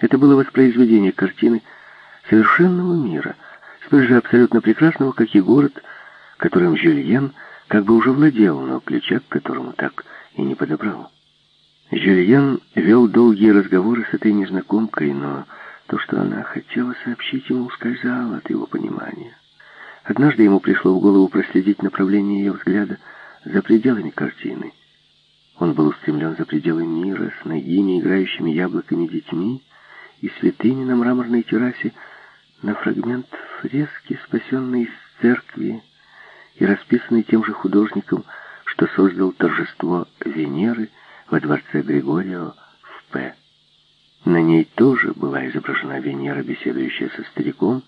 Это было воспроизведение картины совершенного мира, столь же абсолютно прекрасного, как и город, которым Жюльен как бы уже владел, но ключа к которому так и не подобрал. Жюльен вел долгие разговоры с этой незнакомкой, но то, что она хотела сообщить ему, ускользало от его понимания. Однажды ему пришло в голову проследить направление ее взгляда за пределами картины. Он был устремлен за пределы мира с ногими, играющими яблоками детьми и святыми на мраморной террасе на фрагмент фрески, спасенный из церкви и расписанный тем же художником, что создал торжество Венеры во дворце Григорио в П. На ней тоже была изображена Венера, беседующая со стариком,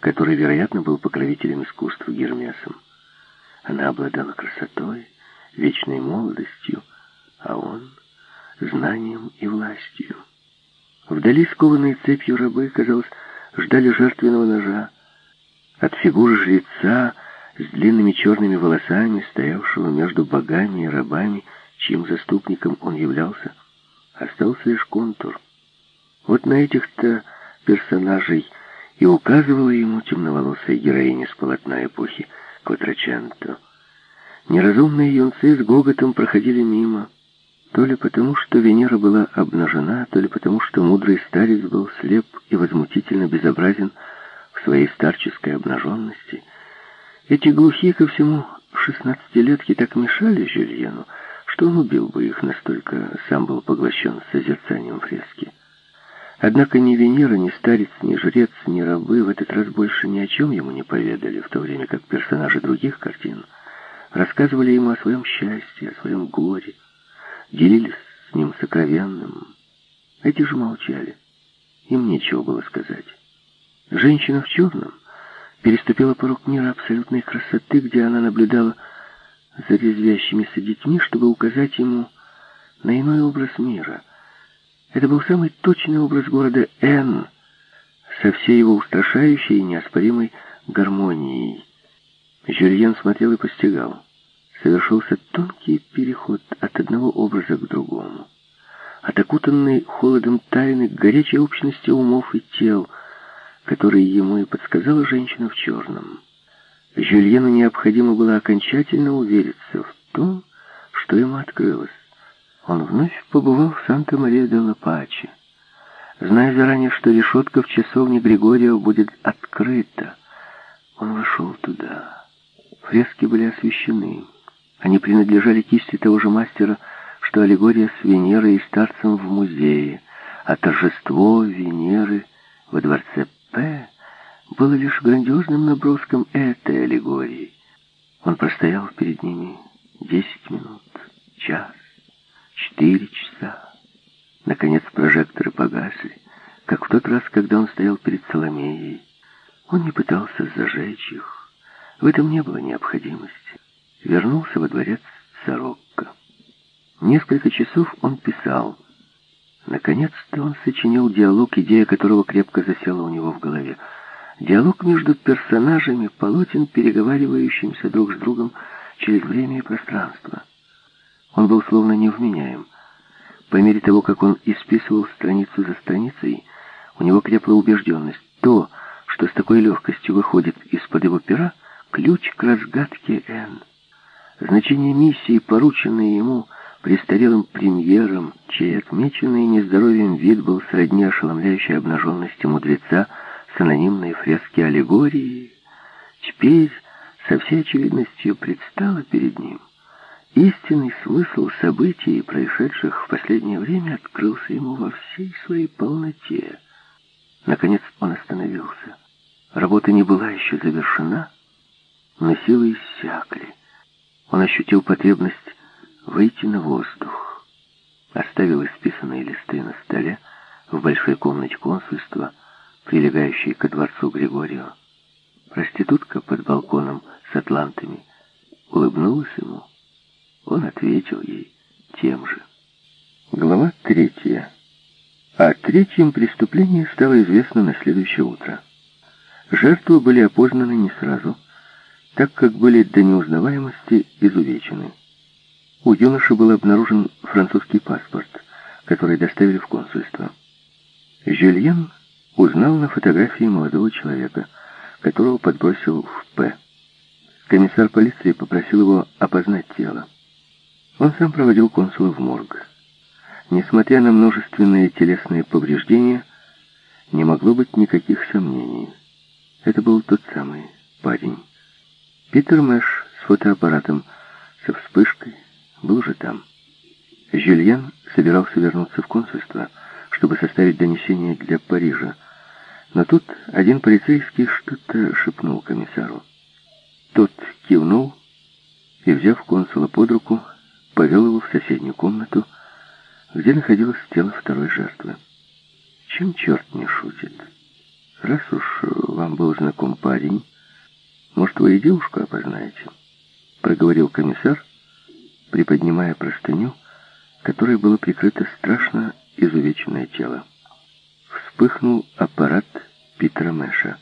который, вероятно, был покровителем искусства Гермесом. Она обладала красотой, вечной молодостью, а он — знанием и властью. Вдали скованные цепью рабы, казалось, ждали жертвенного ножа. От фигуры жреца с длинными черными волосами, стоявшего между богами и рабами, чьим заступником он являлся, остался лишь контур. Вот на этих-то персонажей и указывала ему темноволосая героиня с полотна эпохи Кватраченто. Неразумные юнцы с гоготом проходили мимо, то ли потому, что Венера была обнажена, то ли потому, что мудрый старец был слеп и возмутительно безобразен в своей старческой обнаженности. Эти глухие ко всему шестнадцатилетки так мешали Жюльену, что он убил бы их, настолько сам был поглощен созерцанием фрески. Однако ни Венера, ни старец, ни жрец, ни рабы в этот раз больше ни о чем ему не поведали, в то время как персонажи других картин рассказывали ему о своем счастье, о своем горе, делились с ним сокровенным. Эти же молчали. Им нечего было сказать. Женщина в черном переступила порог мира абсолютной красоты, где она наблюдала за резвящимися детьми, чтобы указать ему на иной образ мира. Это был самый точный образ города Н, со всей его устрашающей и неоспоримой гармонией. Жюльен смотрел и постигал совершился тонкий переход от одного образа к другому. От окутанной холодом тайны к горячей общности умов и тел, которые ему и подсказала женщина в черном. Жюльену необходимо было окончательно увериться в том, что ему открылось. Он вновь побывал в Санта-Мария-де-Ла-Паче, зная заранее, что решетка в часовне Григория будет открыта. Он вошел туда. Фрески были освещены. Они принадлежали кисти того же мастера, что аллегория с Венерой и старцем в музее, а торжество Венеры во дворце П было лишь грандиозным наброском этой аллегории. Он простоял перед ними десять минут, час, четыре часа. Наконец прожекторы погасли, как в тот раз, когда он стоял перед Соломеей. Он не пытался зажечь их. В этом не было необходимости вернулся во дворец Сорокко. Несколько часов он писал. Наконец-то он сочинил диалог, идея которого крепко засела у него в голове. Диалог между персонажами полотен, переговаривающимся друг с другом через время и пространство. Он был словно невменяем. По мере того, как он исписывал страницу за страницей, у него крепла убежденность. То, что с такой легкостью выходит из-под его пера, ключ к разгадке Н. Значение миссии, порученной ему престарелым премьером, чей отмеченный нездоровьем вид был сродни ошеломляющей обнаженности мудреца с анонимной фрески аллегории, теперь со всей очевидностью предстало перед ним. Истинный смысл событий, происшедших в последнее время, открылся ему во всей своей полноте. Наконец он остановился. Работа не была еще завершена, но силы иссякли. Он ощутил потребность выйти на воздух. Оставил исписанные листы на столе в большой комнате консульства, прилегающей ко дворцу Григорио. Проститутка под балконом с атлантами улыбнулась ему. Он ответил ей тем же. Глава третья. О третьем преступлении стало известно на следующее утро. Жертвы были опознаны не сразу – так как были до неузнаваемости изувечены. У юноши был обнаружен французский паспорт, который доставили в консульство. Жюльен узнал на фотографии молодого человека, которого подбросил в П. Комиссар полиции попросил его опознать тело. Он сам проводил консула в морг. Несмотря на множественные телесные повреждения, не могло быть никаких сомнений. Это был тот самый парень. Питер Мэш с фотоаппаратом, со вспышкой, был же там. Жюльен собирался вернуться в консульство, чтобы составить донесение для Парижа. Но тут один полицейский что-то шепнул комиссару. Тот кивнул и, взяв консула под руку, повел его в соседнюю комнату, где находилось тело второй жертвы. Чем черт не шутит? Раз уж вам был знаком парень, может, вы и девушку опознаете? Проговорил комиссар, приподнимая простыню, которой было прикрыто страшно изувеченное тело. Вспыхнул аппарат Питера Мэша.